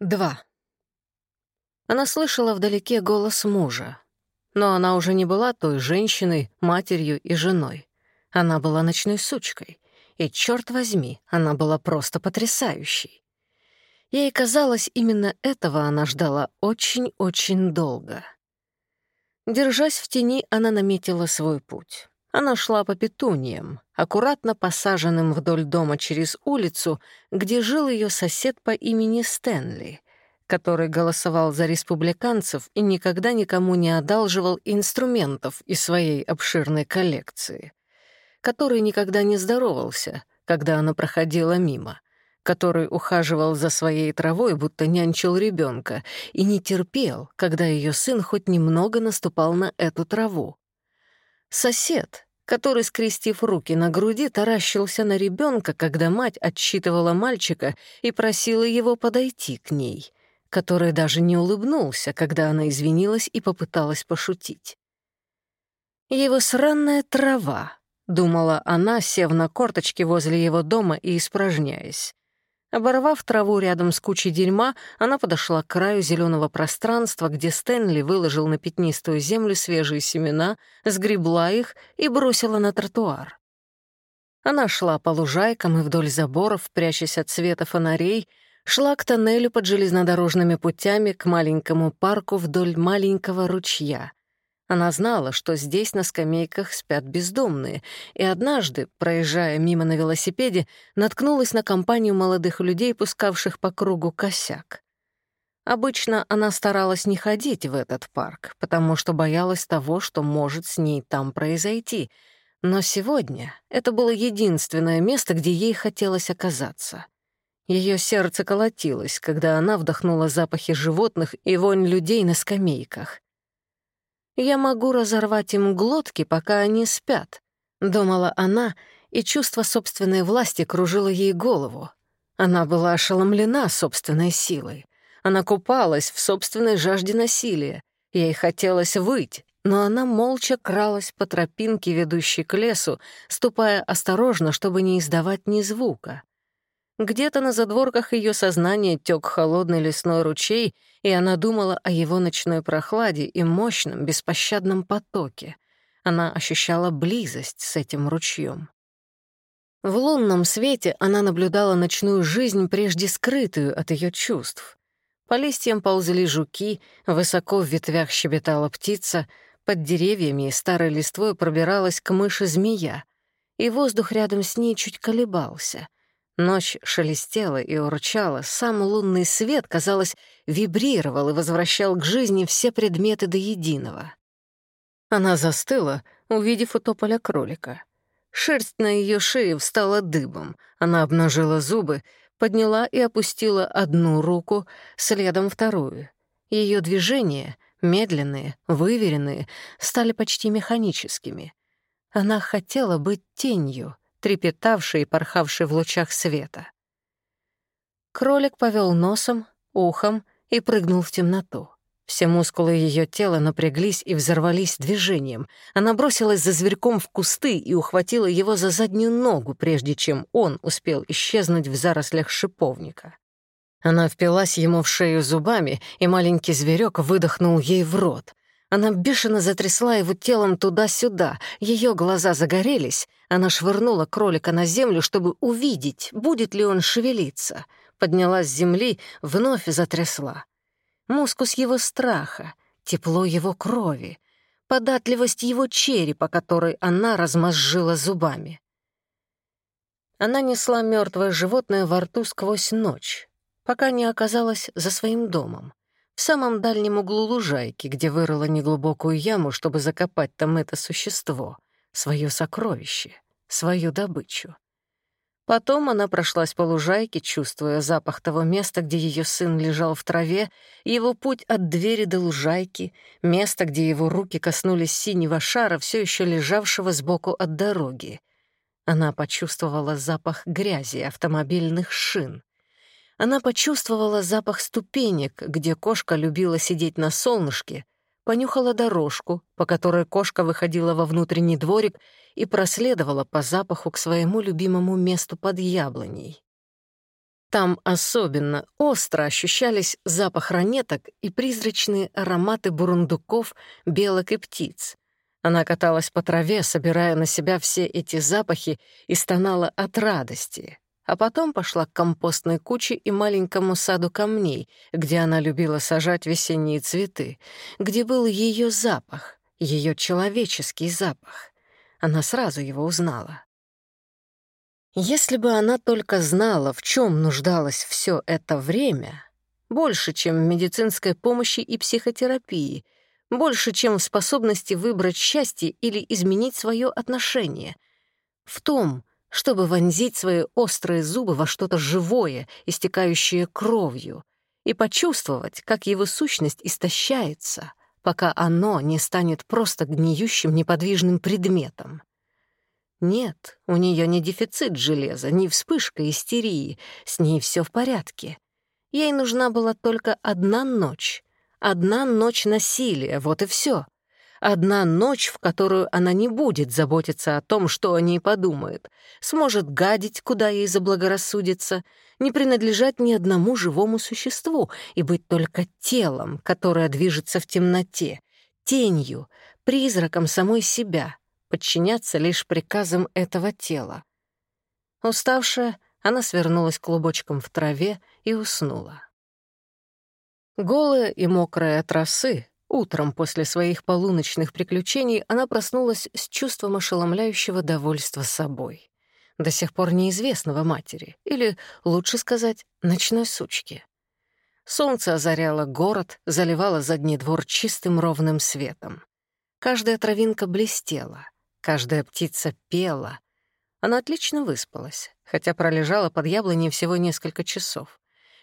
Два. Она слышала вдалеке голос мужа, но она уже не была той женщиной, матерью и женой. Она была ночной сучкой, и, черт возьми, она была просто потрясающей. Ей казалось, именно этого она ждала очень-очень долго. Держась в тени, она наметила свой путь. Она шла по петуниям, аккуратно посаженным вдоль дома через улицу, где жил ее сосед по имени Стэнли, который голосовал за республиканцев и никогда никому не одалживал инструментов из своей обширной коллекции, который никогда не здоровался, когда она проходила мимо, который ухаживал за своей травой, будто нянчил ребенка, и не терпел, когда ее сын хоть немного наступал на эту траву. Сосед, который, скрестив руки на груди, таращился на ребенка, когда мать отсчитывала мальчика и просила его подойти к ней, который даже не улыбнулся, когда она извинилась и попыталась пошутить. «Его сраная трава», — думала она, сев на корточки возле его дома и испражняясь. Оборвав траву рядом с кучей дерьма, она подошла к краю зеленого пространства, где Стэнли выложил на пятнистую землю свежие семена, сгребла их и бросила на тротуар. Она шла по лужайкам и вдоль заборов, прячась от света фонарей, шла к тоннелю под железнодорожными путями к маленькому парку вдоль маленького ручья. Она знала, что здесь на скамейках спят бездомные, и однажды, проезжая мимо на велосипеде, наткнулась на компанию молодых людей, пускавших по кругу косяк. Обычно она старалась не ходить в этот парк, потому что боялась того, что может с ней там произойти. Но сегодня это было единственное место, где ей хотелось оказаться. Ее сердце колотилось, когда она вдохнула запахи животных и вонь людей на скамейках. Я могу разорвать им глотки, пока они спят», — думала она, и чувство собственной власти кружило ей голову. Она была ошеломлена собственной силой. Она купалась в собственной жажде насилия. Ей хотелось выть, но она молча кралась по тропинке, ведущей к лесу, ступая осторожно, чтобы не издавать ни звука. Где-то на задворках ее сознания тек холодный лесной ручей, и она думала о его ночной прохладе и мощном, беспощадном потоке. Она ощущала близость с этим ручьем. В лунном свете она наблюдала ночную жизнь, прежде скрытую от ее чувств. По листьям ползли жуки, высоко в ветвях щебетала птица, под деревьями и старой листвой пробиралась к мыши змея, и воздух рядом с ней чуть колебался — Ночь шелестела и урчала, сам лунный свет, казалось, вибрировал и возвращал к жизни все предметы до единого. Она застыла, увидев у тополя кролика. Шерсть на ее шее встала дыбом. Она обнажила зубы, подняла и опустила одну руку, следом вторую. Ее движения, медленные, выверенные, стали почти механическими. Она хотела быть тенью, трепетавший и порхавший в лучах света. Кролик повел носом, ухом и прыгнул в темноту. Все мускулы ее тела напряглись и взорвались движением. Она бросилась за зверьком в кусты и ухватила его за заднюю ногу, прежде чем он успел исчезнуть в зарослях шиповника. Она впилась ему в шею зубами, и маленький зверек выдохнул ей в рот. Она бешено затрясла его телом туда-сюда, ее глаза загорелись. Она швырнула кролика на землю, чтобы увидеть, будет ли он шевелиться. Подняла с земли, вновь затрясла. Мускус его страха, тепло его крови, податливость его черепа, который она размозжила зубами. Она несла мертвое животное во рту сквозь ночь, пока не оказалась за своим домом в самом дальнем углу лужайки, где вырыла неглубокую яму, чтобы закопать там это существо, свое сокровище, свою добычу. Потом она прошлась по лужайке, чувствуя запах того места, где ее сын лежал в траве, его путь от двери до лужайки, место, где его руки коснулись синего шара, все еще лежавшего сбоку от дороги. Она почувствовала запах грязи автомобильных шин. Она почувствовала запах ступенек, где кошка любила сидеть на солнышке, понюхала дорожку, по которой кошка выходила во внутренний дворик и проследовала по запаху к своему любимому месту под яблоней. Там особенно остро ощущались запах ранеток и призрачные ароматы бурундуков, белок и птиц. Она каталась по траве, собирая на себя все эти запахи, и стонала от радости. А потом пошла к компостной куче и маленькому саду камней, где она любила сажать весенние цветы, где был ее запах, ее человеческий запах. Она сразу его узнала. Если бы она только знала, в чем нуждалось все это время, больше, чем в медицинской помощи и психотерапии — больше, чем в способности выбрать счастье или изменить свое отношение. В том, чтобы вонзить свои острые зубы во что-то живое, истекающее кровью, и почувствовать, как его сущность истощается, пока оно не станет просто гниющим неподвижным предметом. Нет, у нее не дефицит железа, не вспышка истерии, с ней все в порядке. Ей нужна была только одна ночь, Одна ночь насилия, вот и все. Одна ночь, в которую она не будет заботиться о том, что о ней подумают, сможет гадить, куда ей заблагорассудится, не принадлежать ни одному живому существу и быть только телом, которое движется в темноте, тенью, призраком самой себя, подчиняться лишь приказам этого тела. Уставшая, она свернулась клубочком в траве и уснула. Голая и мокрая от росы, утром после своих полуночных приключений она проснулась с чувством ошеломляющего довольства собой. До сих пор неизвестного матери, или, лучше сказать, ночной сучки. Солнце озаряло город, заливало задний двор чистым ровным светом. Каждая травинка блестела, каждая птица пела. Она отлично выспалась, хотя пролежала под яблоней всего несколько часов.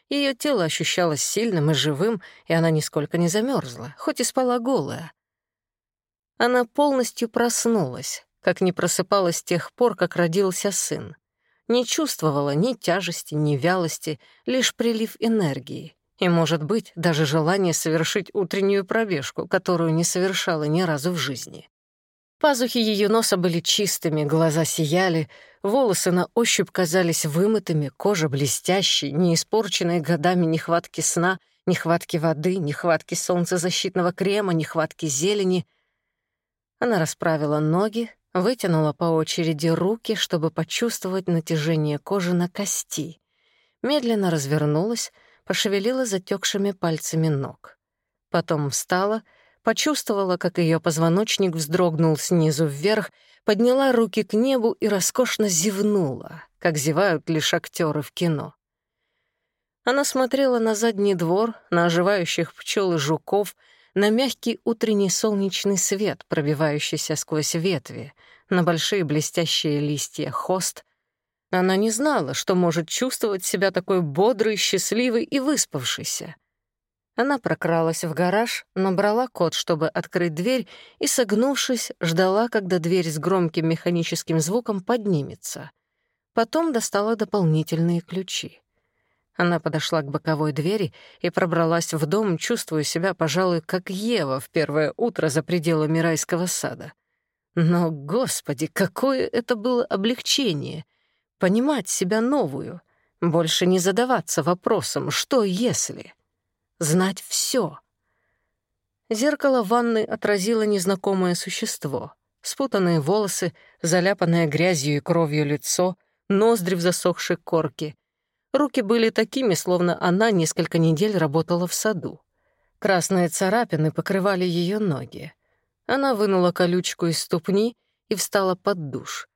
Ее тело ощущалось сильным и живым, и она нисколько не замерзла, хоть и спала голая. Она полностью проснулась, как не просыпалась с тех пор, как родился сын. Не чувствовала ни тяжести, ни вялости, лишь прилив энергии. И, может быть, даже желание совершить утреннюю пробежку, которую не совершала ни разу в жизни. Пазухи ее носа были чистыми, глаза сияли, волосы на ощупь казались вымытыми, кожа блестящей, не испорченной годами нехватки сна, нехватки воды, нехватки солнцезащитного крема, нехватки зелени. Она расправила ноги, вытянула по очереди руки, чтобы почувствовать натяжение кожи на кости. Медленно развернулась, пошевелила затекшими пальцами ног. Потом встала — почувствовала, как ее позвоночник вздрогнул снизу вверх, подняла руки к небу и роскошно зевнула, как зевают лишь актеры в кино. Она смотрела на задний двор, на оживающих пчел и жуков, на мягкий утренний солнечный свет, пробивающийся сквозь ветви, на большие блестящие листья хост. Она не знала, что может чувствовать себя такой бодрой, счастливой и выспавшейся — она прокралась в гараж, набрала код, чтобы открыть дверь, и, согнувшись, ждала, когда дверь с громким механическим звуком поднимется. Потом достала дополнительные ключи. Она подошла к боковой двери и пробралась в дом, чувствуя себя, пожалуй, как Ева в первое утро за пределами райского сада. Но, господи, какое это было облегчение! Понимать себя новую, больше не задаваться вопросом «что если?». Знать все. Зеркало ванны отразило незнакомое существо. Спутанные волосы, заляпанное грязью и кровью лицо, ноздри в засохшей корке. Руки были такими, словно она несколько недель работала в саду. Красные царапины покрывали ее ноги. Она вынула колючку из ступни и встала под душ.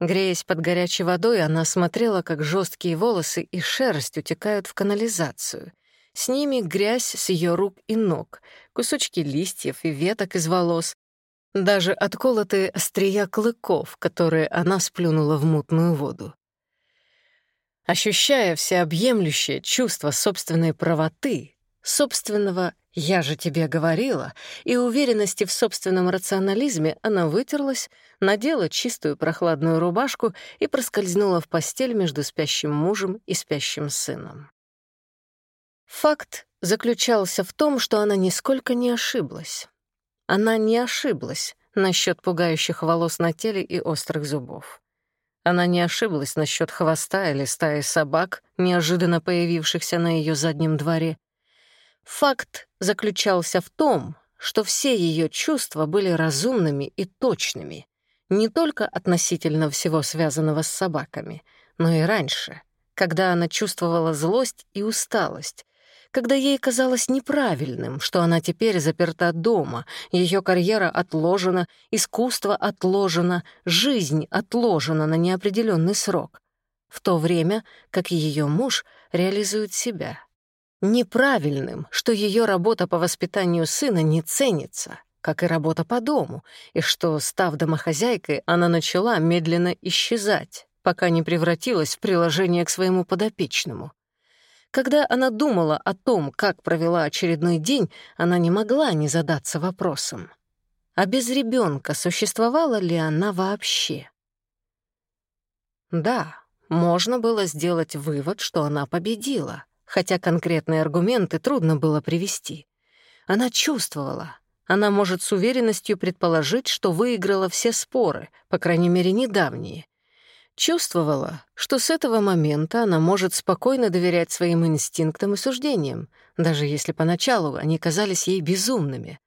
Греясь под горячей водой, она смотрела, как жесткие волосы и шерсть утекают в канализацию — с ними грязь с ее рук и ног, кусочки листьев и веток из волос, даже отколотые острия клыков, которые она сплюнула в мутную воду. Ощущая всеобъемлющее чувство собственной правоты, собственного «я же тебе говорила» и уверенности в собственном рационализме, она вытерлась, надела чистую прохладную рубашку и проскользнула в постель между спящим мужем и спящим сыном. Факт заключался в том, что она нисколько не ошиблась. Она не ошиблась насчет пугающих волос на теле и острых зубов. Она не ошиблась насчет хвоста или стаи собак, неожиданно появившихся на ее заднем дворе. Факт заключался в том, что все ее чувства были разумными и точными, не только относительно всего связанного с собаками, но и раньше, когда она чувствовала злость и усталость, когда ей казалось неправильным, что она теперь заперта дома, ее карьера отложена, искусство отложено, жизнь отложена на неопределенный срок, в то время как ее муж реализует себя. Неправильным, что ее работа по воспитанию сына не ценится, как и работа по дому, и что, став домохозяйкой, она начала медленно исчезать, пока не превратилась в приложение к своему подопечному — когда она думала о том, как провела очередной день, она не могла не задаться вопросом. А без ребенка существовала ли она вообще? Да, можно было сделать вывод, что она победила, хотя конкретные аргументы трудно было привести. Она чувствовала, она может с уверенностью предположить, что выиграла все споры, по крайней мере, недавние, Чувствовала, что с этого момента она может спокойно доверять своим инстинктам и суждениям, даже если поначалу они казались ей безумными.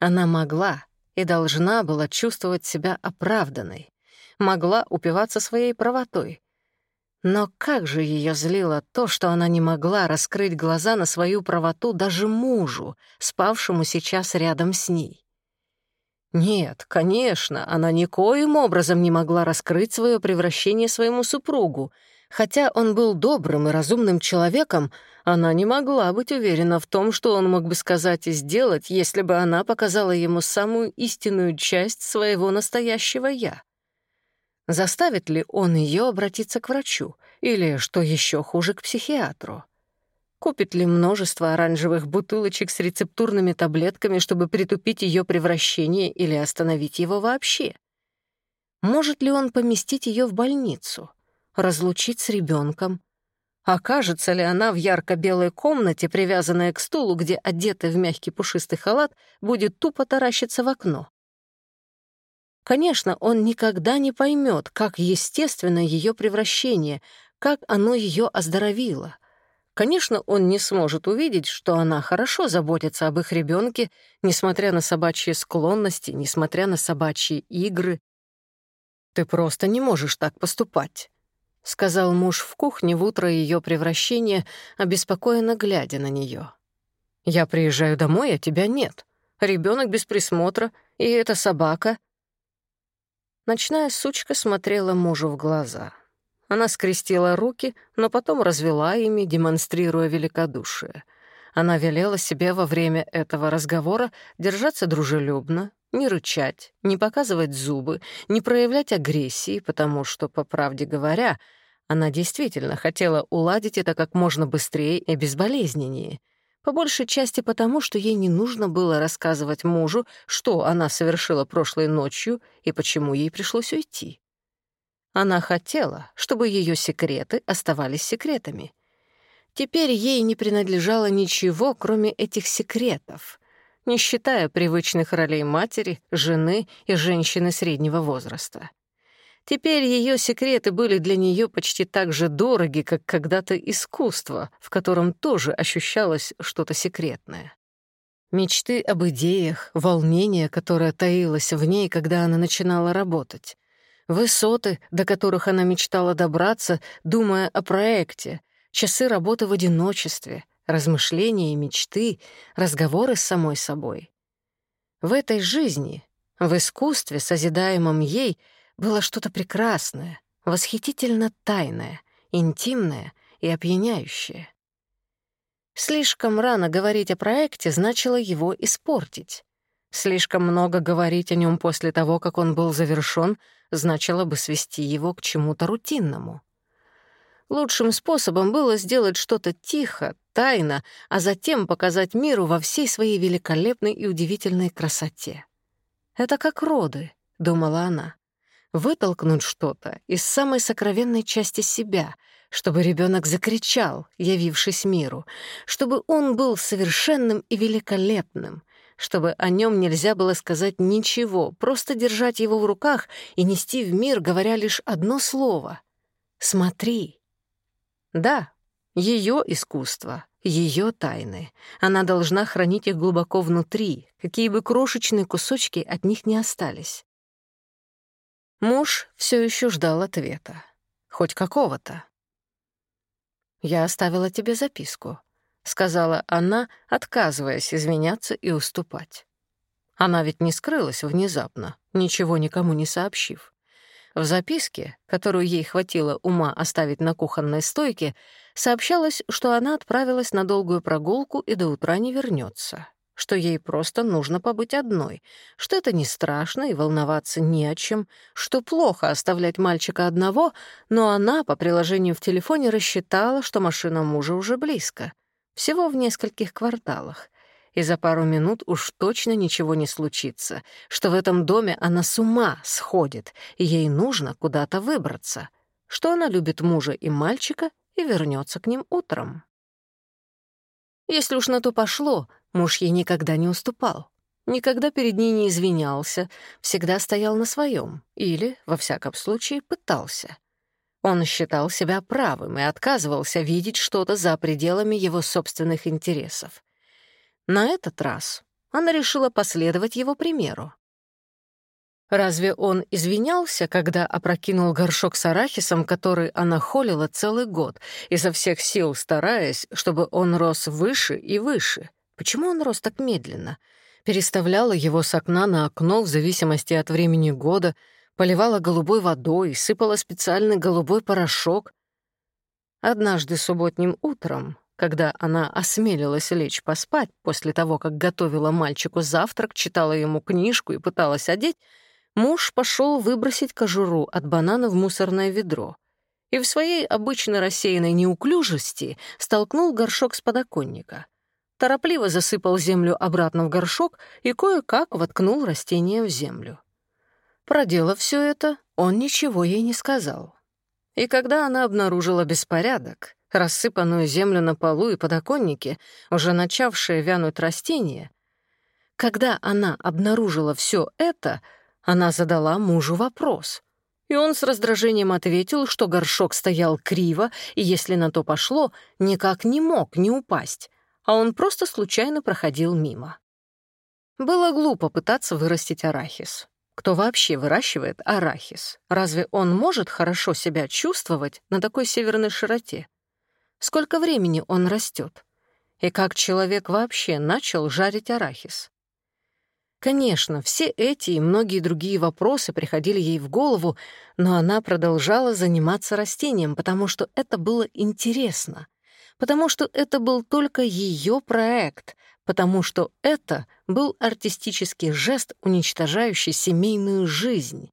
Она могла и должна была чувствовать себя оправданной, могла упиваться своей правотой. Но как же ее злило то, что она не могла раскрыть глаза на свою правоту даже мужу, спавшему сейчас рядом с ней. Нет, конечно, она никоим образом не могла раскрыть свое превращение своему супругу. Хотя он был добрым и разумным человеком, она не могла быть уверена в том, что он мог бы сказать и сделать, если бы она показала ему самую истинную часть своего настоящего «я». Заставит ли он ее обратиться к врачу или, что еще хуже, к психиатру? Купит ли множество оранжевых бутылочек с рецептурными таблетками, чтобы притупить ее превращение или остановить его вообще? Может ли он поместить ее в больницу, разлучить с ребенком? Окажется ли она в ярко-белой комнате, привязанная к стулу, где, одетый в мягкий пушистый халат, будет тупо таращиться в окно? Конечно, он никогда не поймет, как естественно ее превращение, как оно ее оздоровило — Конечно, он не сможет увидеть, что она хорошо заботится об их ребенке, несмотря на собачьи склонности, несмотря на собачьи игры. «Ты просто не можешь так поступать», — сказал муж в кухне в утро ее превращения, обеспокоенно глядя на нее. «Я приезжаю домой, а тебя нет. Ребенок без присмотра, и эта собака». Ночная сучка смотрела мужу в глаза — она скрестила руки, но потом развела ими, демонстрируя великодушие. Она велела себе во время этого разговора держаться дружелюбно, не рычать, не показывать зубы, не проявлять агрессии, потому что, по правде говоря, она действительно хотела уладить это как можно быстрее и безболезненнее. По большей части потому, что ей не нужно было рассказывать мужу, что она совершила прошлой ночью и почему ей пришлось уйти. Она хотела, чтобы ее секреты оставались секретами. Теперь ей не принадлежало ничего, кроме этих секретов, не считая привычных ролей матери, жены и женщины среднего возраста. Теперь ее секреты были для нее почти так же дороги, как когда-то искусство, в котором тоже ощущалось что-то секретное. Мечты об идеях, волнение, которое таилось в ней, когда она начинала работать, Высоты, до которых она мечтала добраться, думая о проекте, часы работы в одиночестве, размышления и мечты, разговоры с самой собой. В этой жизни, в искусстве, созидаемом ей, было что-то прекрасное, восхитительно тайное, интимное и опьяняющее. Слишком рано говорить о проекте значило его испортить. Слишком много говорить о нем после того, как он был завершён, значило бы свести его к чему-то рутинному. Лучшим способом было сделать что-то тихо, тайно, а затем показать миру во всей своей великолепной и удивительной красоте. «Это как роды», — думала она. «Вытолкнуть что-то из самой сокровенной части себя, чтобы ребенок закричал, явившись миру, чтобы он был совершенным и великолепным, чтобы о нем нельзя было сказать ничего, просто держать его в руках и нести в мир, говоря лишь одно слово — «Смотри». Да, ее искусство, ее тайны. Она должна хранить их глубоко внутри, какие бы крошечные кусочки от них не остались. Муж все еще ждал ответа. Хоть какого-то. «Я оставила тебе записку», — сказала она, отказываясь извиняться и уступать. Она ведь не скрылась внезапно, ничего никому не сообщив. В записке, которую ей хватило ума оставить на кухонной стойке, сообщалось, что она отправилась на долгую прогулку и до утра не вернется, что ей просто нужно побыть одной, что это не страшно и волноваться не о чем, что плохо оставлять мальчика одного, но она по приложению в телефоне рассчитала, что машина мужа уже близко, всего в нескольких кварталах — и за пару минут уж точно ничего не случится, что в этом доме она с ума сходит, и ей нужно куда-то выбраться, что она любит мужа и мальчика и вернется к ним утром. Если уж на то пошло, муж ей никогда не уступал, никогда перед ней не извинялся, всегда стоял на своем или, во всяком случае, пытался. Он считал себя правым и отказывался видеть что-то за пределами его собственных интересов. На этот раз она решила последовать его примеру. Разве он извинялся, когда опрокинул горшок с арахисом, который она холила целый год, изо всех сил стараясь, чтобы он рос выше и выше? Почему он рос так медленно? Переставляла его с окна на окно в зависимости от времени года, поливала голубой водой, сыпала специальный голубой порошок. Однажды субботним утром когда она осмелилась лечь поспать после того, как готовила мальчику завтрак, читала ему книжку и пыталась одеть, муж пошел выбросить кожуру от банана в мусорное ведро и в своей обычно рассеянной неуклюжести столкнул горшок с подоконника. Торопливо засыпал землю обратно в горшок и кое-как воткнул растение в землю. Проделав все это, он ничего ей не сказал. И когда она обнаружила беспорядок, рассыпанную землю на полу и подоконнике, уже начавшее вянуть растения. Когда она обнаружила все это, она задала мужу вопрос. И он с раздражением ответил, что горшок стоял криво, и если на то пошло, никак не мог не упасть, а он просто случайно проходил мимо. Было глупо пытаться вырастить арахис. Кто вообще выращивает арахис? Разве он может хорошо себя чувствовать на такой северной широте? Сколько времени он растет? И как человек вообще начал жарить арахис? Конечно, все эти и многие другие вопросы приходили ей в голову, но она продолжала заниматься растением, потому что это было интересно, потому что это был только ее проект, потому что это был артистический жест, уничтожающий семейную жизнь.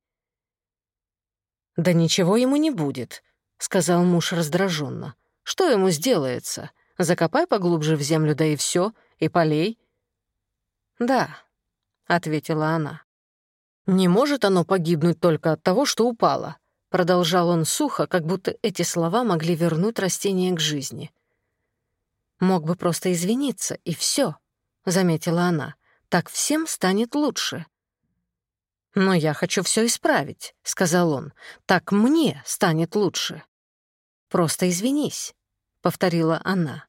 «Да ничего ему не будет», — сказал муж раздраженно. Что ему сделается? Закопай поглубже в землю, да и все, и полей. Да, ответила она. Не может оно погибнуть только от того, что упало. Продолжал он сухо, как будто эти слова могли вернуть растение к жизни. Мог бы просто извиниться, и все, заметила она. Так всем станет лучше. «Но я хочу все исправить», — сказал он. «Так мне станет лучше». «Просто извинись», — повторила она.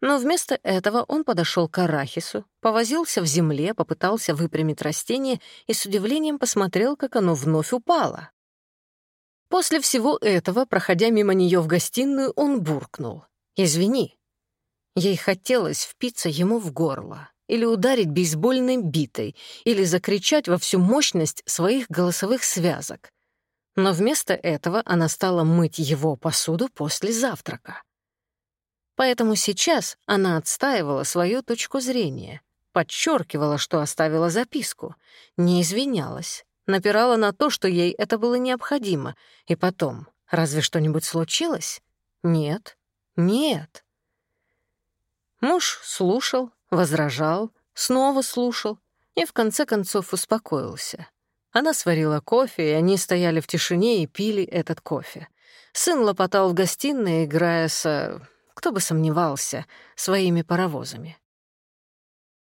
Но вместо этого он подошел к арахису, повозился в земле, попытался выпрямить растение и с удивлением посмотрел, как оно вновь упало. После всего этого, проходя мимо нее в гостиную, он буркнул. «Извини». Ей хотелось впиться ему в горло, или ударить бейсбольной битой, или закричать во всю мощность своих голосовых связок но вместо этого она стала мыть его посуду после завтрака. Поэтому сейчас она отстаивала свою точку зрения, подчеркивала, что оставила записку, не извинялась, напирала на то, что ей это было необходимо, и потом, разве что-нибудь случилось? Нет, нет. Муж слушал, возражал, снова слушал и в конце концов успокоился. Она сварила кофе, и они стояли в тишине и пили этот кофе. Сын лопотал в гостиной, играя с... кто бы сомневался, своими паровозами.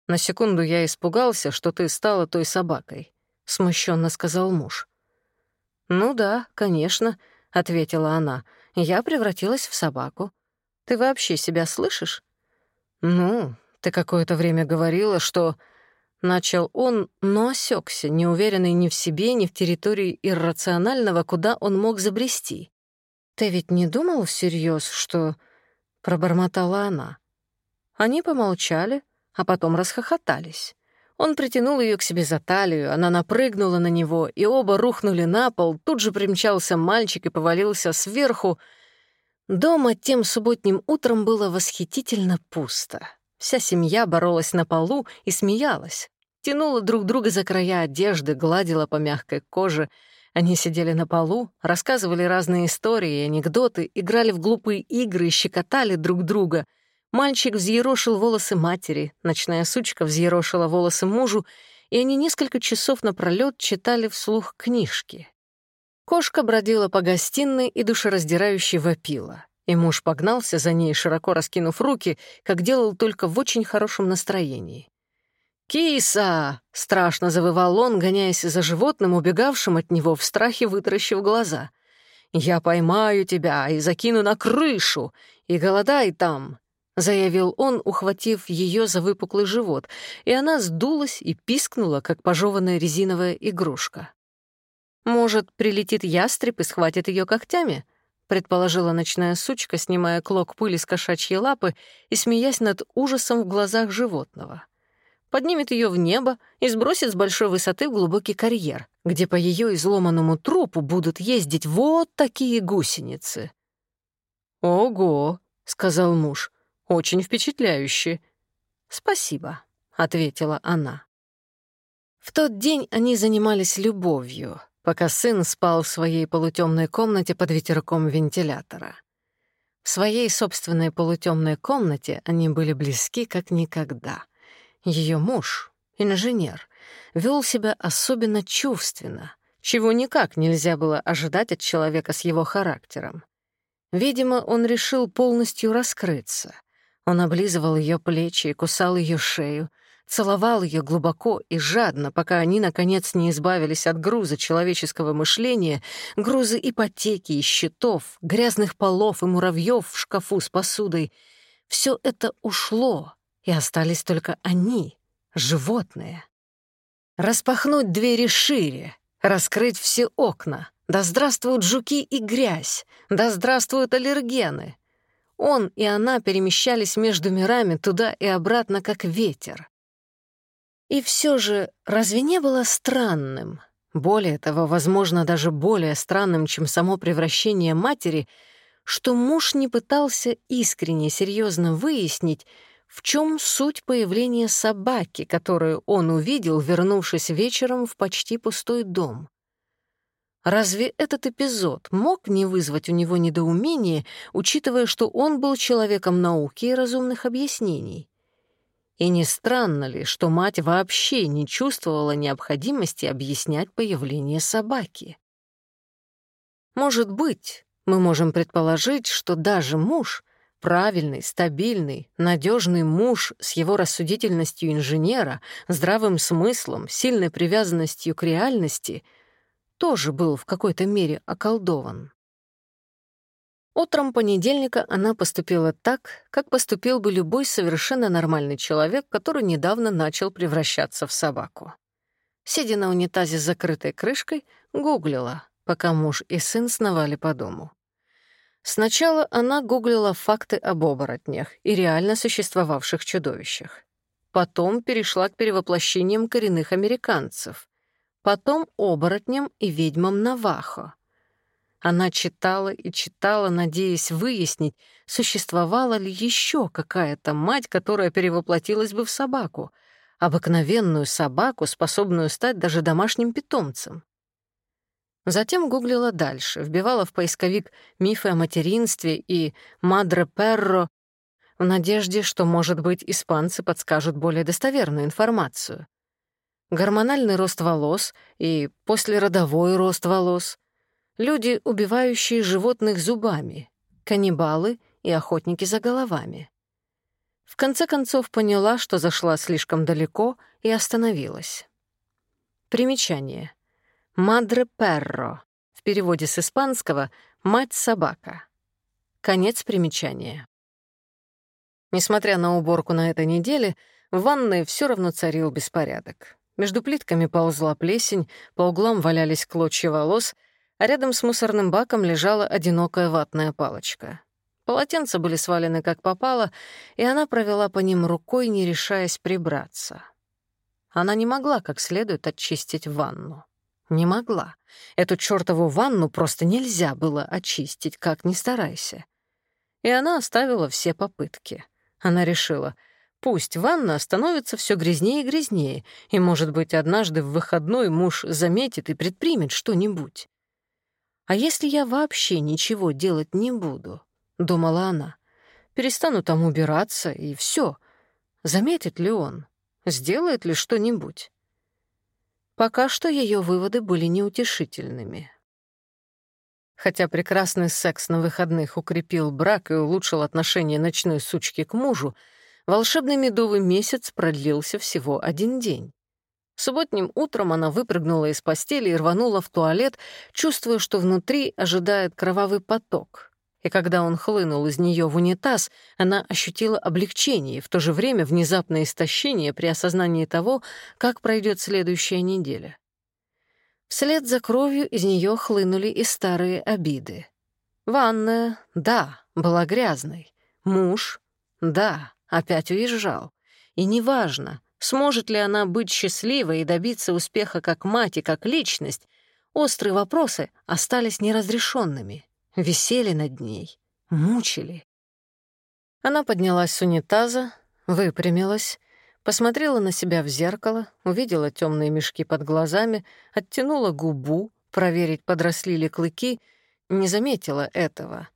На секунду я испугался, что ты стала той собакой», — смущенно сказал муж. «Ну да, конечно», — ответила она. «Я превратилась в собаку. Ты вообще себя слышишь?» «Ну, ты какое-то время говорила, что...» Начал он, но осекся, неуверенный ни в себе, ни в территории иррационального, куда он мог забрести. «Ты ведь не думал всерьез, что...» — пробормотала она. Они помолчали, а потом расхохотались. Он притянул ее к себе за талию, она напрыгнула на него, и оба рухнули на пол, тут же примчался мальчик и повалился сверху. Дома тем субботним утром было восхитительно пусто. Вся семья боролась на полу и смеялась. Тянула друг друга за края одежды, гладила по мягкой коже. Они сидели на полу, рассказывали разные истории и анекдоты, играли в глупые игры и щекотали друг друга — Мальчик взъерошил волосы матери, ночная сучка взъерошила волосы мужу, и они несколько часов напролёт читали вслух книжки. Кошка бродила по гостиной и душераздирающе вопила, и муж погнался за ней, широко раскинув руки, как делал только в очень хорошем настроении. «Киса!» — страшно завывал он, гоняясь за животным, убегавшим от него в страхе, вытаращив глаза. «Я поймаю тебя и закину на крышу, и голодай там, — заявил он, ухватив ее за выпуклый живот, и она сдулась и пискнула, как пожеванная резиновая игрушка. «Может, прилетит ястреб и схватит ее когтями?» — предположила ночная сучка, снимая клок пыли с кошачьей лапы и смеясь над ужасом в глазах животного. Поднимет ее в небо и сбросит с большой высоты в глубокий карьер, где по ее изломанному трупу будут ездить вот такие гусеницы. «Ого!» — сказал муж. Очень впечатляюще. Спасибо, ответила она. В тот день они занимались любовью, пока сын спал в своей полутемной комнате под ветерком вентилятора. В своей собственной полутемной комнате они были близки как никогда. Ее муж, инженер, вел себя особенно чувственно, чего никак нельзя было ожидать от человека с его характером. Видимо, он решил полностью раскрыться — он облизывал ее плечи и кусал ее шею, целовал ее глубоко и жадно, пока они, наконец, не избавились от груза человеческого мышления, груза ипотеки и счетов, грязных полов и муравьев в шкафу с посудой. Все это ушло, и остались только они, животные. Распахнуть двери шире, раскрыть все окна. Да здравствуют жуки и грязь, да здравствуют аллергены, он и она перемещались между мирами туда и обратно, как ветер. И все же, разве не было странным, более того, возможно, даже более странным, чем само превращение матери, что муж не пытался искренне, серьезно выяснить, в чем суть появления собаки, которую он увидел, вернувшись вечером в почти пустой дом. Разве этот эпизод мог не вызвать у него недоумения, учитывая, что он был человеком науки и разумных объяснений? И не странно ли, что мать вообще не чувствовала необходимости объяснять появление собаки? Может быть, мы можем предположить, что даже муж, правильный, стабильный, надежный муж с его рассудительностью инженера, здравым смыслом, сильной привязанностью к реальности — тоже был в какой-то мере околдован. Утром понедельника она поступила так, как поступил бы любой совершенно нормальный человек, который недавно начал превращаться в собаку. Сидя на унитазе с закрытой крышкой, гуглила, пока муж и сын сновали по дому. Сначала она гуглила факты об оборотнях и реально существовавших чудовищах. Потом перешла к перевоплощениям коренных американцев, потом оборотням и ведьмам Навахо. Она читала и читала, надеясь выяснить, существовала ли еще какая-то мать, которая перевоплотилась бы в собаку, обыкновенную собаку, способную стать даже домашним питомцем. Затем гуглила дальше, вбивала в поисковик мифы о материнстве и «Мадре Перро» в надежде, что, может быть, испанцы подскажут более достоверную информацию гормональный рост волос и послеродовой рост волос, люди, убивающие животных зубами, каннибалы и охотники за головами. В конце концов поняла, что зашла слишком далеко и остановилась. Примечание. «Мадре перро» в переводе с испанского «мать-собака». Конец примечания. Несмотря на уборку на этой неделе, в ванной все равно царил беспорядок. Между плитками ползла плесень, по углам валялись клочья волос, а рядом с мусорным баком лежала одинокая ватная палочка. Полотенца были свалены как попало, и она провела по ним рукой, не решаясь прибраться. Она не могла как следует очистить ванну. Не могла. Эту чёртову ванну просто нельзя было очистить, как ни старайся. И она оставила все попытки. Она решила, пусть ванна становится все грязнее и грязнее, и, может быть, однажды в выходной муж заметит и предпримет что-нибудь. «А если я вообще ничего делать не буду?» — думала она. «Перестану там убираться, и все. Заметит ли он? Сделает ли что-нибудь?» Пока что ее выводы были неутешительными. Хотя прекрасный секс на выходных укрепил брак и улучшил отношение ночной сучки к мужу, волшебный медовый месяц продлился всего один день. Субботним утром она выпрыгнула из постели и рванула в туалет, чувствуя, что внутри ожидает кровавый поток. И когда он хлынул из нее в унитаз, она ощутила облегчение и в то же время внезапное истощение при осознании того, как пройдет следующая неделя. Вслед за кровью из нее хлынули и старые обиды. Ванная, да, была грязной. Муж, да, опять уезжал. И неважно, сможет ли она быть счастливой и добиться успеха как мать и как личность, острые вопросы остались неразрешенными, висели над ней, мучили. Она поднялась с унитаза, выпрямилась, Посмотрела на себя в зеркало, увидела темные мешки под глазами, оттянула губу, проверить, подросли ли клыки, не заметила этого.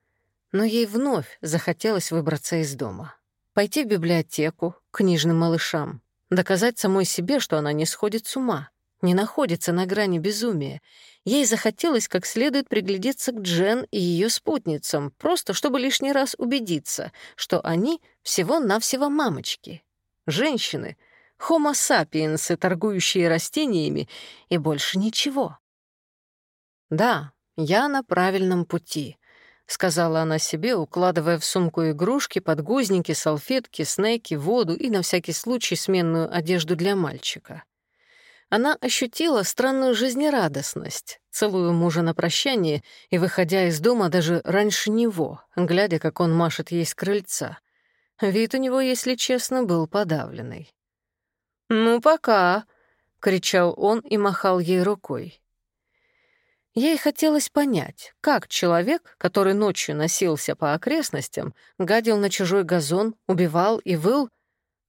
Но ей вновь захотелось выбраться из дома. Пойти в библиотеку, к книжным малышам, доказать самой себе, что она не сходит с ума, не находится на грани безумия. Ей захотелось как следует приглядеться к Джен и ее спутницам, просто чтобы лишний раз убедиться, что они всего-навсего мамочки, женщины, хомо сапиенсы, торгующие растениями, и больше ничего. «Да, я на правильном пути», — сказала она себе, укладывая в сумку игрушки, подгузники, салфетки, снеки, воду и, на всякий случай, сменную одежду для мальчика. Она ощутила странную жизнерадостность, целую мужа на прощание и, выходя из дома даже раньше него, глядя, как он машет ей с крыльца. Вид у него, если честно, был подавленный. «Ну, пока!» — кричал он и махал ей рукой. Ей хотелось понять, как человек, который ночью носился по окрестностям, гадил на чужой газон, убивал и выл,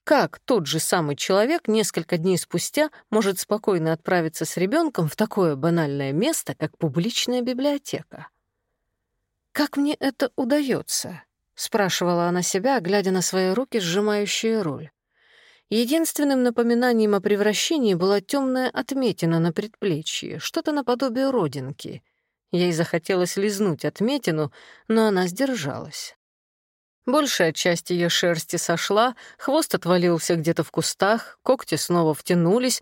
как тот же самый человек несколько дней спустя может спокойно отправиться с ребенком в такое банальное место, как публичная библиотека. Как мне это удается? — спрашивала она себя, глядя на свои руки, сжимающие руль. Единственным напоминанием о превращении была темная отметина на предплечье, что-то наподобие родинки. Ей захотелось лизнуть отметину, но она сдержалась. Большая часть ее шерсти сошла, хвост отвалился где-то в кустах, когти снова втянулись,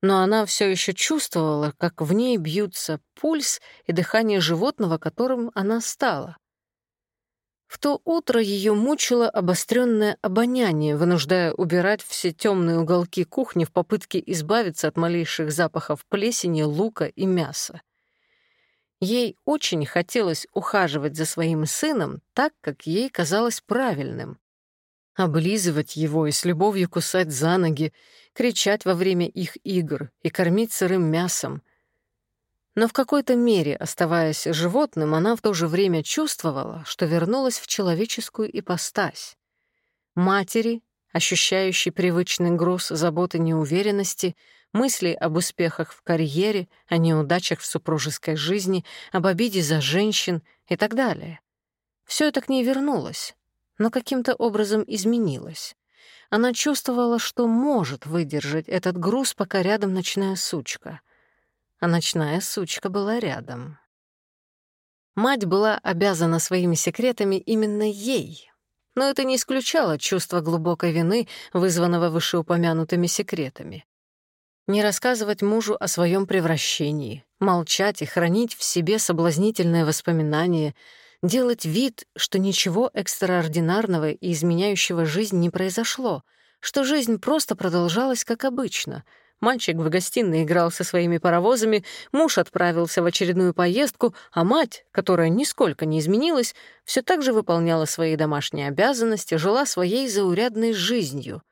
но она все еще чувствовала, как в ней бьются пульс и дыхание животного, которым она стала. В то утро ее мучило обостренное обоняние, вынуждая убирать все темные уголки кухни в попытке избавиться от малейших запахов плесени, лука и мяса. Ей очень хотелось ухаживать за своим сыном так, как ей казалось правильным. Облизывать его и с любовью кусать за ноги, кричать во время их игр и кормить сырым мясом — но в какой-то мере, оставаясь животным, она в то же время чувствовала, что вернулась в человеческую ипостась. Матери, ощущающей привычный груз заботы неуверенности, мысли об успехах в карьере, о неудачах в супружеской жизни, об обиде за женщин и так далее. Все это к ней вернулось, но каким-то образом изменилось. Она чувствовала, что может выдержать этот груз, пока рядом ночная сучка — а ночная сучка была рядом. Мать была обязана своими секретами именно ей. но это не исключало чувство глубокой вины, вызванного вышеупомянутыми секретами. Не рассказывать мужу о своем превращении, молчать и хранить в себе соблазнительное воспоминание, делать вид, что ничего экстраординарного и изменяющего жизнь не произошло, что жизнь просто продолжалась как обычно — Мальчик в гостиной играл со своими паровозами, муж отправился в очередную поездку, а мать, которая нисколько не изменилась, все так же выполняла свои домашние обязанности, жила своей заурядной жизнью.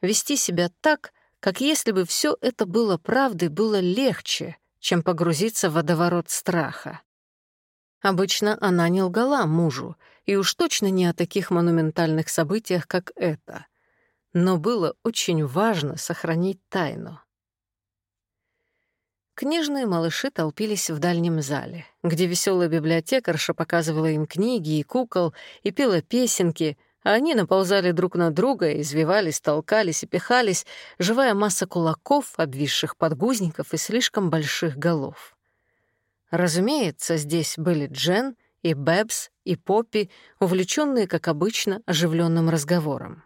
Вести себя так, как если бы все это было правдой, было легче, чем погрузиться в водоворот страха. Обычно она не лгала мужу, и уж точно не о таких монументальных событиях, как это — но было очень важно сохранить тайну. Книжные малыши толпились в дальнем зале, где веселая библиотекарша показывала им книги и кукол и пела песенки, а они наползали друг на друга, извивались, толкались и пихались, живая масса кулаков, обвисших подгузников и слишком больших голов. Разумеется, здесь были Джен и Бэбс и Поппи, увлеченные, как обычно, оживленным разговором.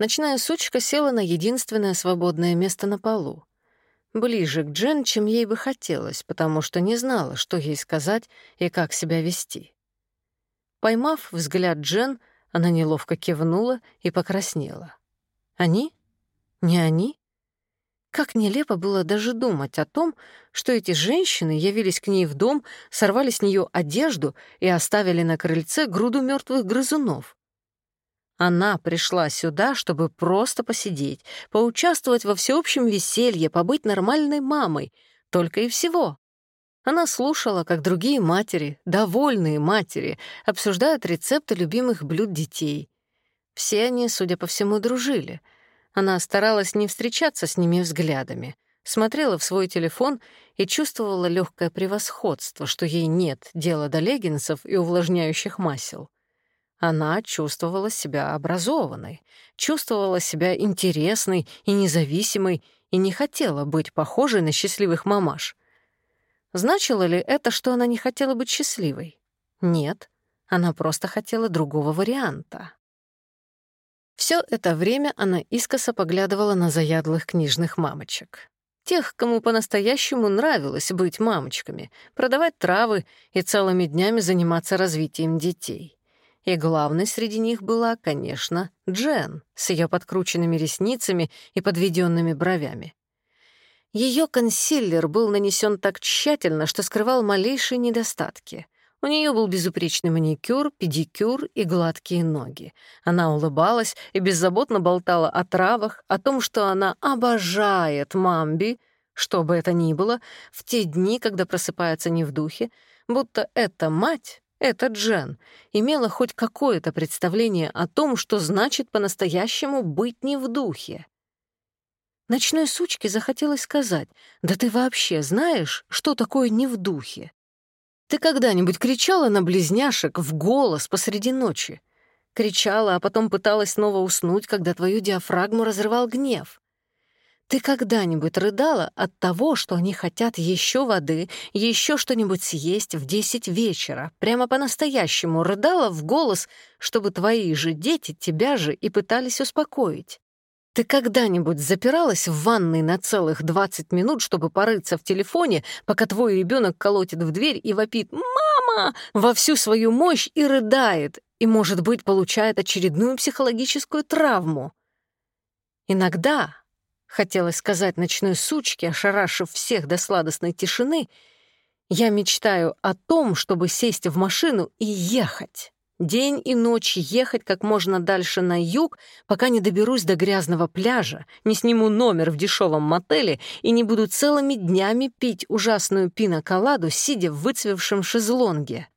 Ночная сучка села на единственное свободное место на полу. Ближе к Джен, чем ей бы хотелось, потому что не знала, что ей сказать и как себя вести. Поймав взгляд Джен, она неловко кивнула и покраснела. «Они? Не они?» Как нелепо было даже думать о том, что эти женщины явились к ней в дом, сорвали с нее одежду и оставили на крыльце груду мертвых грызунов. Она пришла сюда, чтобы просто посидеть, поучаствовать во всеобщем веселье, побыть нормальной мамой, только и всего. Она слушала, как другие матери, довольные матери, обсуждают рецепты любимых блюд детей. Все они, судя по всему, дружили. Она старалась не встречаться с ними взглядами, смотрела в свой телефон и чувствовала легкое превосходство, что ей нет дела до леггинсов и увлажняющих масел. Она чувствовала себя образованной, чувствовала себя интересной и независимой и не хотела быть похожей на счастливых мамаш. Значило ли это, что она не хотела быть счастливой? Нет, она просто хотела другого варианта. Все это время она искоса поглядывала на заядлых книжных мамочек. Тех, кому по-настоящему нравилось быть мамочками, продавать травы и целыми днями заниматься развитием детей. И главной среди них была, конечно, Джен с ее подкрученными ресницами и подведенными бровями. Ее консилер был нанесен так тщательно, что скрывал малейшие недостатки. У нее был безупречный маникюр, педикюр и гладкие ноги. Она улыбалась и беззаботно болтала о травах, о том, что она обожает мамби, что бы это ни было, в те дни, когда просыпается не в духе, будто эта мать эта Джен имела хоть какое-то представление о том, что значит по-настоящему быть не в духе. Ночной сучке захотелось сказать, «Да ты вообще знаешь, что такое не в духе? Ты когда-нибудь кричала на близняшек в голос посреди ночи? Кричала, а потом пыталась снова уснуть, когда твою диафрагму разрывал гнев? Ты когда-нибудь рыдала от того, что они хотят еще воды, еще что-нибудь съесть в десять вечера? Прямо по-настоящему рыдала в голос, чтобы твои же дети тебя же и пытались успокоить? Ты когда-нибудь запиралась в ванной на целых 20 минут, чтобы порыться в телефоне, пока твой ребенок колотит в дверь и вопит «Мама!» во всю свою мощь и рыдает, и, может быть, получает очередную психологическую травму? Иногда хотелось сказать ночной сучке, ошарашив всех до сладостной тишины, я мечтаю о том, чтобы сесть в машину и ехать. День и ночь ехать как можно дальше на юг, пока не доберусь до грязного пляжа, не сниму номер в дешевом мотеле и не буду целыми днями пить ужасную пиноколаду, сидя в выцвевшем шезлонге.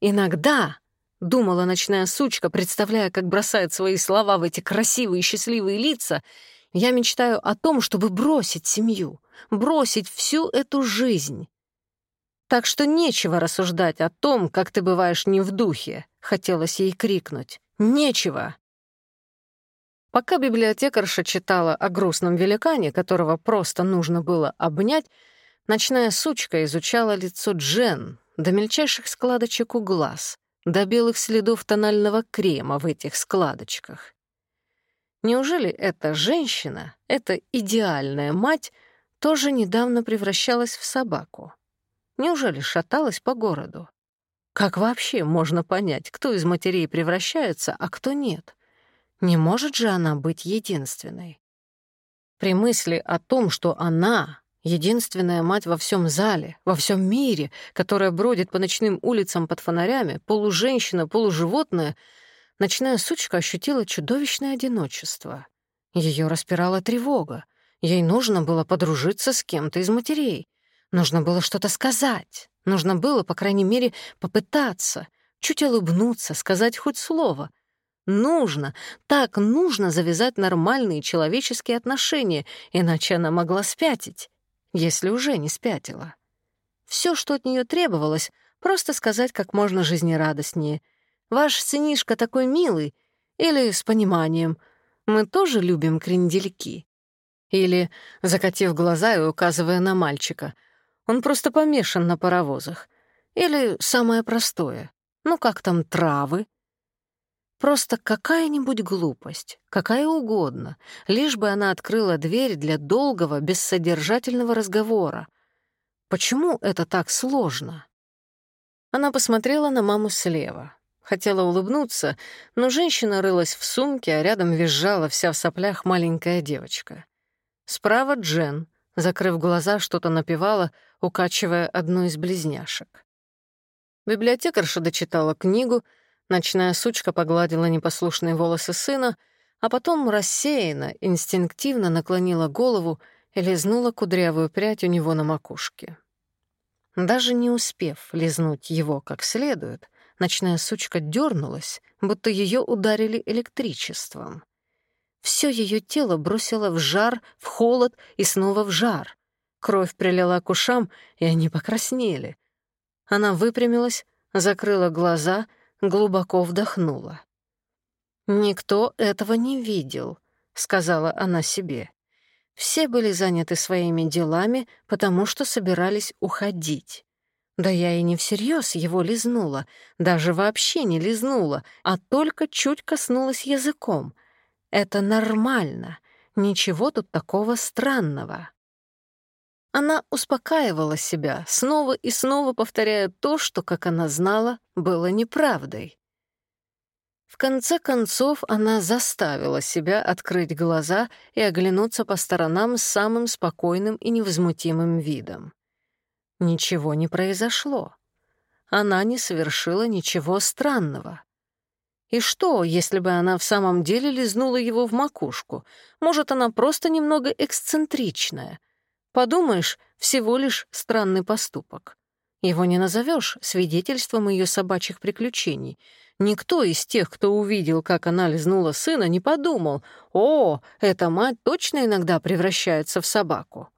Иногда, — думала ночная сучка, представляя, как бросает свои слова в эти красивые счастливые лица, — я мечтаю о том, чтобы бросить семью, бросить всю эту жизнь. Так что нечего рассуждать о том, как ты бываешь не в духе, хотелось ей крикнуть. Нечего. Пока библиотекарша читала о грустном великане, которого просто нужно было обнять, ночная сучка изучала лицо Джен до мельчайших складочек у глаз, до белых следов тонального крема в этих складочках. Неужели эта женщина, эта идеальная мать, тоже недавно превращалась в собаку? Неужели шаталась по городу? Как вообще можно понять, кто из матерей превращается, а кто нет? Не может же она быть единственной? При мысли о том, что она — единственная мать во всем зале, во всем мире, которая бродит по ночным улицам под фонарями, полуженщина, полуживотное, ночная сучка ощутила чудовищное одиночество. Ее распирала тревога. Ей нужно было подружиться с кем-то из матерей. Нужно было что-то сказать. Нужно было, по крайней мере, попытаться, чуть улыбнуться, сказать хоть слово. Нужно, так нужно завязать нормальные человеческие отношения, иначе она могла спятить, если уже не спятила. Все, что от нее требовалось, просто сказать как можно жизнерадостнее. «Ваш сынишка такой милый» или с пониманием «Мы тоже любим крендельки». Или, закатив глаза и указывая на мальчика, «Он просто помешан на паровозах». Или самое простое, «Ну как там травы?» Просто какая-нибудь глупость, какая угодно, лишь бы она открыла дверь для долгого, бессодержательного разговора. Почему это так сложно? Она посмотрела на маму слева. Хотела улыбнуться, но женщина рылась в сумке, а рядом визжала вся в соплях маленькая девочка. Справа Джен, закрыв глаза, что-то напевала, укачивая одну из близняшек. Библиотекарша дочитала книгу — Ночная сучка погладила непослушные волосы сына, а потом рассеянно, инстинктивно наклонила голову и лизнула кудрявую прядь у него на макушке. Даже не успев лизнуть его как следует, ночная сучка дернулась, будто ее ударили электричеством. Все ее тело бросило в жар, в холод и снова в жар. Кровь прилила к ушам, и они покраснели. Она выпрямилась, закрыла глаза — глубоко вдохнула. «Никто этого не видел», — сказала она себе. «Все были заняты своими делами, потому что собирались уходить. Да я и не всерьез его лизнула, даже вообще не лизнула, а только чуть коснулась языком. Это нормально, ничего тут такого странного». Она успокаивала себя, снова и снова повторяя то, что, как она знала, было неправдой. В конце концов, она заставила себя открыть глаза и оглянуться по сторонам с самым спокойным и невозмутимым видом. Ничего не произошло. Она не совершила ничего странного. И что, если бы она в самом деле лизнула его в макушку? Может, она просто немного эксцентричная — Подумаешь, всего лишь странный поступок. Его не назовешь свидетельством ее собачьих приключений. Никто из тех, кто увидел, как она лизнула сына, не подумал, «О, эта мать точно иногда превращается в собаку».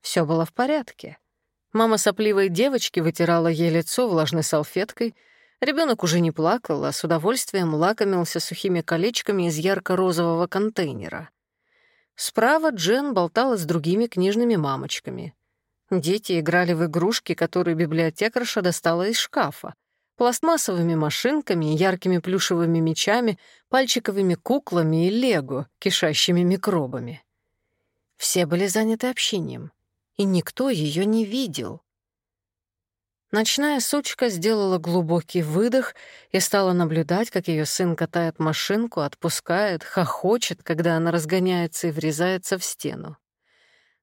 Все было в порядке. Мама сопливой девочки вытирала ей лицо влажной салфеткой. Ребенок уже не плакал, а с удовольствием лакомился сухими колечками из ярко-розового контейнера. Справа Джен болтала с другими книжными мамочками. Дети играли в игрушки, которые библиотекарша достала из шкафа. Пластмассовыми машинками, яркими плюшевыми мечами, пальчиковыми куклами и лего, кишащими микробами. Все были заняты общением, и никто ее не видел. Ночная сучка сделала глубокий выдох и стала наблюдать, как ее сын катает машинку, отпускает, хохочет, когда она разгоняется и врезается в стену.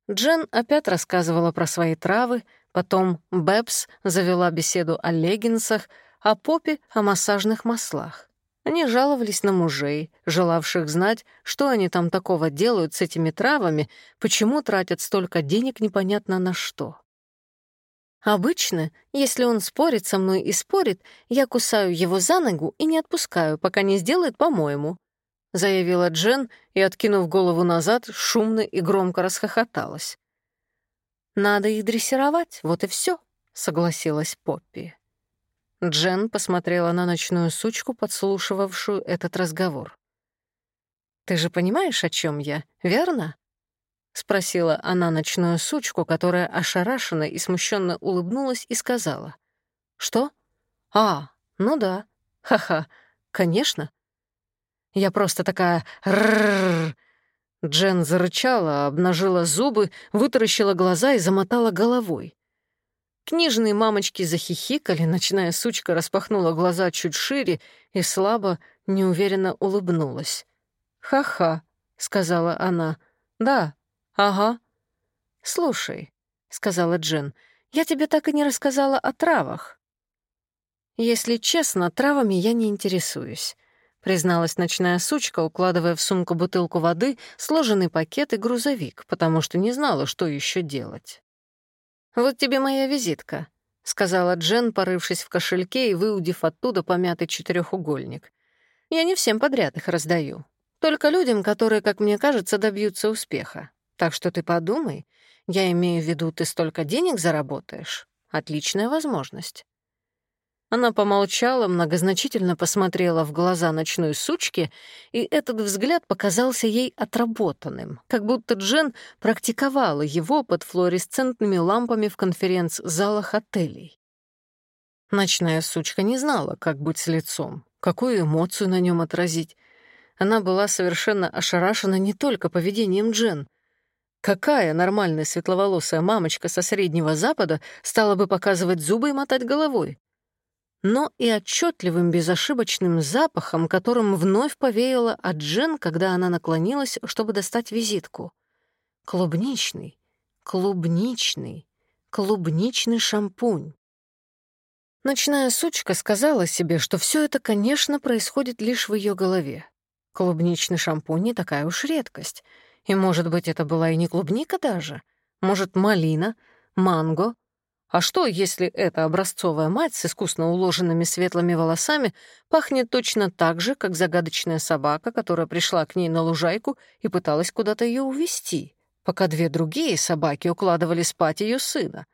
Джен опять рассказывала про свои травы, потом Бэбс завела беседу о леггинсах, а Поппи — о массажных маслах. Они жаловались на мужей, желавших знать, что они там такого делают с этими травами, почему тратят столько денег непонятно на что. Обычно, если он спорит со мной и спорит, я кусаю его за ногу и не отпускаю, пока не сделает по-моему», — заявила Джен и, откинув голову назад, шумно и громко расхохоталась. «Надо их дрессировать, вот и все, согласилась Поппи. Джен посмотрела на ночную сучку, подслушивавшую этот разговор. «Ты же понимаешь, о чем я, верно?» — спросила она ночную сучку, которая ошарашенно и смущенно улыбнулась и сказала. «Что? А, ну да, Ха-ха, конечно. Я просто такая. Джен зарычала, обнажила зубы, вытаращила глаза и замотала головой. Книжные мамочки захихикали, ночная сучка распахнула глаза чуть шире и слабо, неуверенно улыбнулась. «Ха-ха», — сказала она. «Да, ага». «Слушай», — сказала Джен, — «я тебе так и не рассказала о травах». «Если честно, травами я не интересуюсь», — призналась ночная сучка, укладывая в сумку бутылку воды, сложенный пакет и грузовик, потому что не знала, что еще делать. «Вот тебе моя визитка», — сказала Джен, порывшись в кошельке и выудив оттуда помятый четырехугольник. «Я не всем подряд их раздаю. Только людям, которые, как мне кажется, добьются успеха. Так что ты подумай. Я имею в виду, ты столько денег заработаешь. Отличная возможность». Она помолчала, многозначительно посмотрела в глаза ночной сучки, и этот взгляд показался ей отработанным, как будто Джен практиковала его под флуоресцентными лампами в конференц-залах отелей. Ночная сучка не знала, как быть с лицом, какую эмоцию на нем отразить. Она была совершенно ошарашена не только поведением Джен. Какая нормальная светловолосая мамочка со Среднего Запада стала бы показывать зубы и мотать головой? Но и отчетливым безошибочным запахом, которым вновь повеяло от Джен, когда она наклонилась, чтобы достать визитку. Клубничный, клубничный, клубничный шампунь. Ночная сучка сказала себе, что все это, конечно, происходит лишь в ее голове. Клубничный шампунь не такая уж редкость. И, может быть, это была и не клубника даже. Может, малина, манго — а что, если эта образцовая мать с искусно уложенными светлыми волосами пахнет точно так же, как загадочная собака, которая пришла к ней на лужайку и пыталась куда-то ее увести, пока две другие собаки укладывали спать ее сына?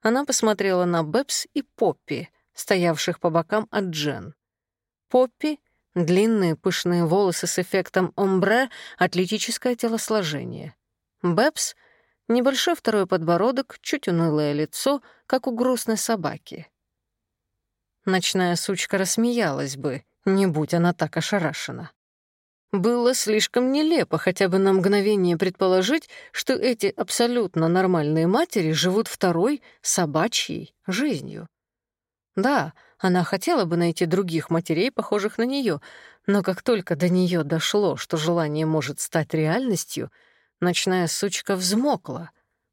Она посмотрела на Бэбс и Поппи, стоявших по бокам от Джен. Поппи — длинные пышные волосы с эффектом омбре, атлетическое телосложение. Бэбс — Небольшой второй подбородок, чуть унылое лицо, как у грустной собаки. Ночная сучка рассмеялась бы, не будь она так ошарашена. Было слишком нелепо хотя бы на мгновение предположить, что эти абсолютно нормальные матери живут второй, собачьей, жизнью. Да, она хотела бы найти других матерей, похожих на нее, но как только до нее дошло, что желание может стать реальностью — Ночная сучка взмокла.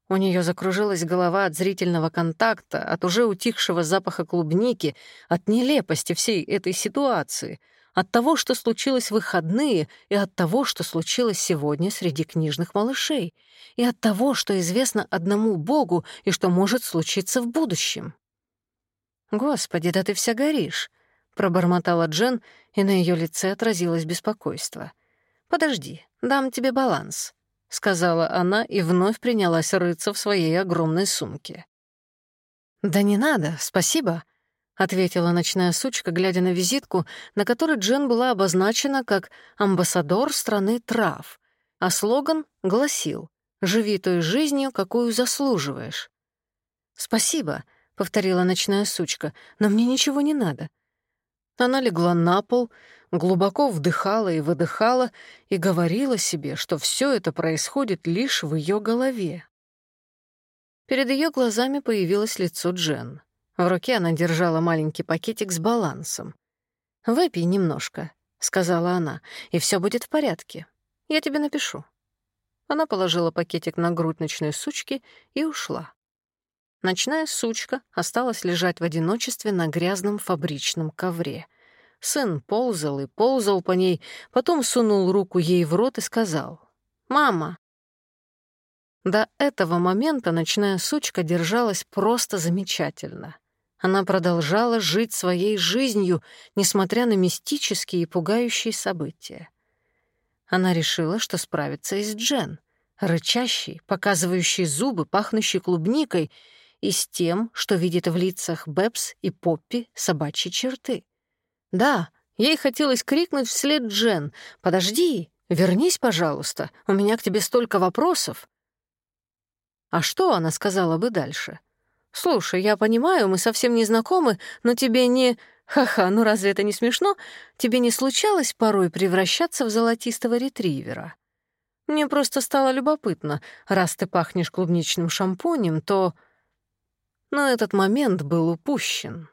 У нее закружилась голова от зрительного контакта, от уже утихшего запаха клубники, от нелепости всей этой ситуации, от того, что случилось в выходные, и от того, что случилось сегодня среди книжных малышей, и от того, что известно одному Богу и что может случиться в будущем. «Господи, да ты вся горишь!» — пробормотала Джен, и на ее лице отразилось беспокойство. «Подожди, дам тебе баланс». — сказала она и вновь принялась рыться в своей огромной сумке. «Да не надо, спасибо», — ответила ночная сучка, глядя на визитку, на которой Джен была обозначена как «амбассадор страны трав», а слоган гласил «Живи той жизнью, какую заслуживаешь». «Спасибо», — повторила ночная сучка, — «но мне ничего не надо». Она легла на пол, глубоко вдыхала и выдыхала и говорила себе, что все это происходит лишь в ее голове. Перед ее глазами появилось лицо Джен. В руке она держала маленький пакетик с балансом. «Выпей немножко», — сказала она, — «и все будет в порядке. Я тебе напишу». Она положила пакетик на грудь ночной сучки и ушла. Ночная сучка осталась лежать в одиночестве на грязном фабричном ковре. Сын ползал и ползал по ней, потом сунул руку ей в рот и сказал «Мама». До этого момента ночная сучка держалась просто замечательно. Она продолжала жить своей жизнью, несмотря на мистические и пугающие события. Она решила, что справится и с Джен, рычащей, показывающей зубы, пахнущей клубникой, и с тем, что видит в лицах Бэбс и Поппи собачьи черты. Да, ей хотелось крикнуть вслед Джен «Подожди, вернись, пожалуйста, у меня к тебе столько вопросов». А что она сказала бы дальше? «Слушай, я понимаю, мы совсем не знакомы, но тебе не...» Ха-ха, ну разве это не смешно? Тебе не случалось порой превращаться в золотистого ретривера? Мне просто стало любопытно. Раз ты пахнешь клубничным шампунем, то... Но этот момент был упущен.